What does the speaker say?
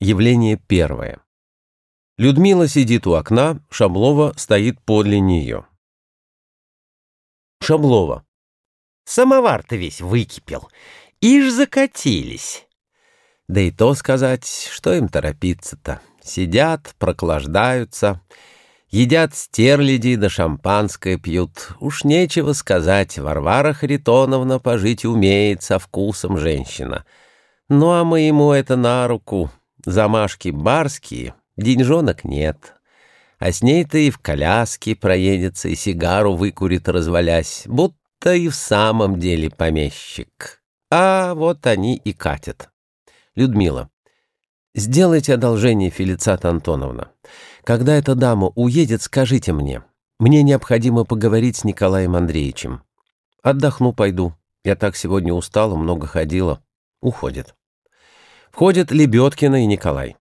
Явление первое. Людмила сидит у окна, Шаблова стоит подле нее. Шаблова. Самовар-то весь выкипел. Ишь закатились. Да и то сказать, что им торопиться-то. Сидят, проклаждаются, едят стерляди да шампанское пьют. Уж нечего сказать, Варвара Харитоновна пожить умеет со вкусом женщина. Ну а моему это на руку. Замашки барские, деньжонок нет. А с ней-то и в коляске проедется, и сигару выкурит, развалясь, будто и в самом деле помещик. А вот они и катят. Людмила, сделайте одолжение, Фелицата Антоновна. Когда эта дама уедет, скажите мне. Мне необходимо поговорить с Николаем Андреевичем. Отдохну пойду. Я так сегодня устала, много ходила. Уходит. Входят Лебедкина и Николай.